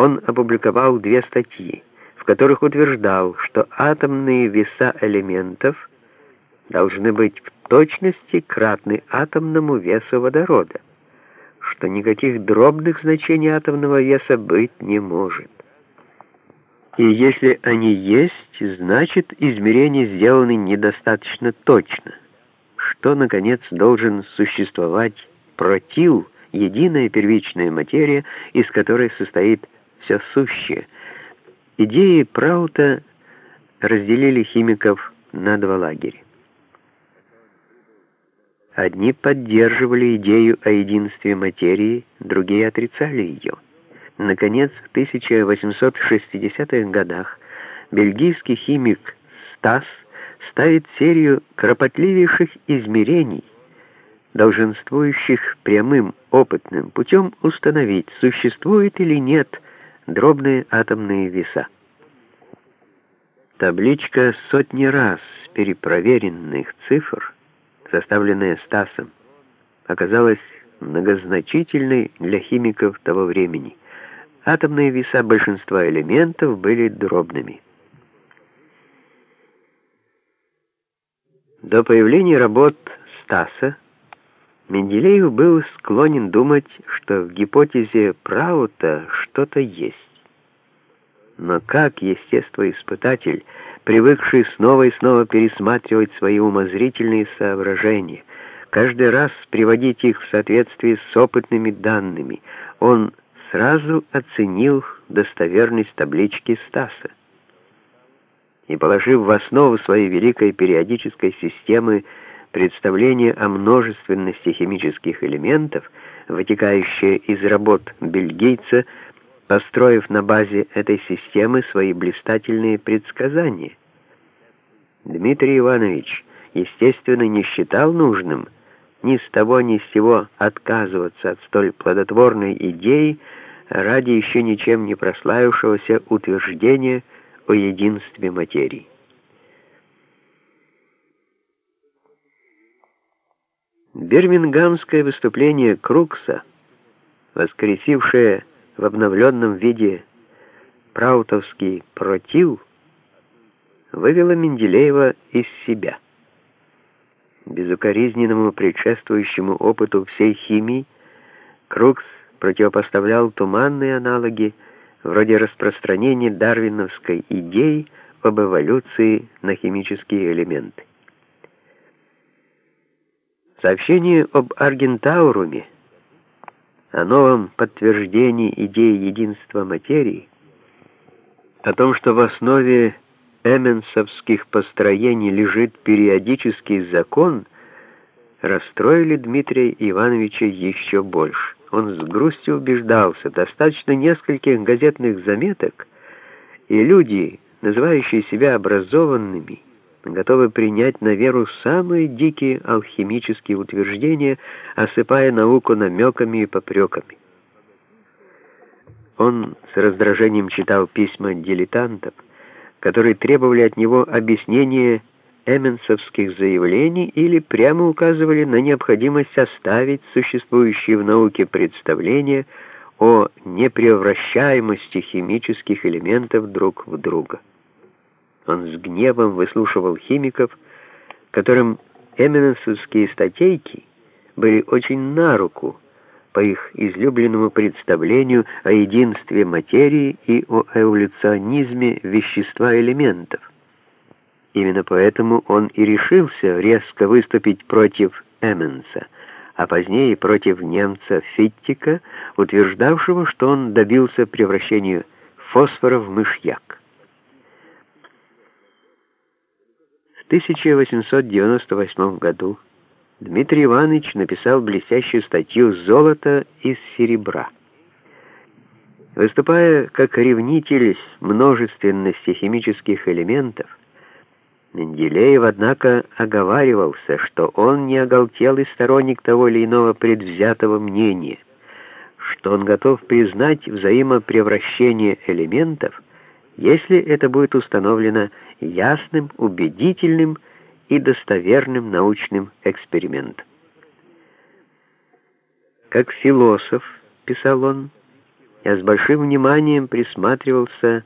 он опубликовал две статьи, в которых утверждал, что атомные веса элементов должны быть в точности кратны атомному весу водорода, что никаких дробных значений атомного веса быть не может. И если они есть, значит измерения сделаны недостаточно точно, что, наконец, должен существовать протил, единая первичная материя, из которой состоит все сущее. Идеи Праута разделили химиков на два лагеря. Одни поддерживали идею о единстве материи, другие отрицали ее. Наконец, в 1860-х годах бельгийский химик Стас ставит серию кропотливейших измерений, долженствующих прямым опытным путем установить, существует или нет дробные атомные веса. Табличка сотни раз перепроверенных цифр, составленная Стасом, оказалась многозначительной для химиков того времени – атомные веса большинства элементов были дробными. До появления работ Стаса Менделеев был склонен думать, что в гипотезе Праута что-то есть. Но как естествоиспытатель, привыкший снова и снова пересматривать свои умозрительные соображения, каждый раз приводить их в соответствии с опытными данными, он сразу оценил достоверность таблички Стаса. И положив в основу своей великой периодической системы представление о множественности химических элементов, вытекающее из работ бельгийца, построив на базе этой системы свои блистательные предсказания. Дмитрий Иванович, естественно, не считал нужным ни с того ни с сего отказываться от столь плодотворной идеи, ради еще ничем не прославившегося утверждения о единстве материи. Бирмингамское выступление Крукса, воскресившее в обновленном виде праутовский против, вывело Менделеева из себя. Безукоризненному предшествующему опыту всей химии Крукс противопоставлял туманные аналоги вроде распространения дарвиновской идеи об эволюции на химические элементы. Сообщение об Аргентауруме, о новом подтверждении идеи единства материи, о том, что в основе эменсовских построений лежит периодический закон, расстроили Дмитрия Ивановича еще больше. Он с грустью убеждался, достаточно нескольких газетных заметок, и люди, называющие себя образованными, готовы принять на веру самые дикие алхимические утверждения, осыпая науку намеками и попреками. Он с раздражением читал письма дилетантов, которые требовали от него объяснения эменсовских заявлений или прямо указывали на необходимость оставить существующие в науке представления о непревращаемости химических элементов друг в друга. Он с гневом выслушивал химиков, которым эменсовские статейки были очень на руку по их излюбленному представлению о единстве материи и о эволюционизме вещества элементов. Именно поэтому он и решился резко выступить против Эмменса, а позднее против немца Фиттика, утверждавшего, что он добился превращения фосфора в мышьяк. 1898 году Дмитрий Иванович написал блестящую статью «Золото из серебра». Выступая как ревнитель множественности химических элементов, Менделеев, однако, оговаривался, что он не оголтелый сторонник того или иного предвзятого мнения, что он готов признать взаимопревращение элементов, если это будет установлено ясным, убедительным и достоверным научным экспериментом. Как философ, писал он, Я с большим вниманием присматривался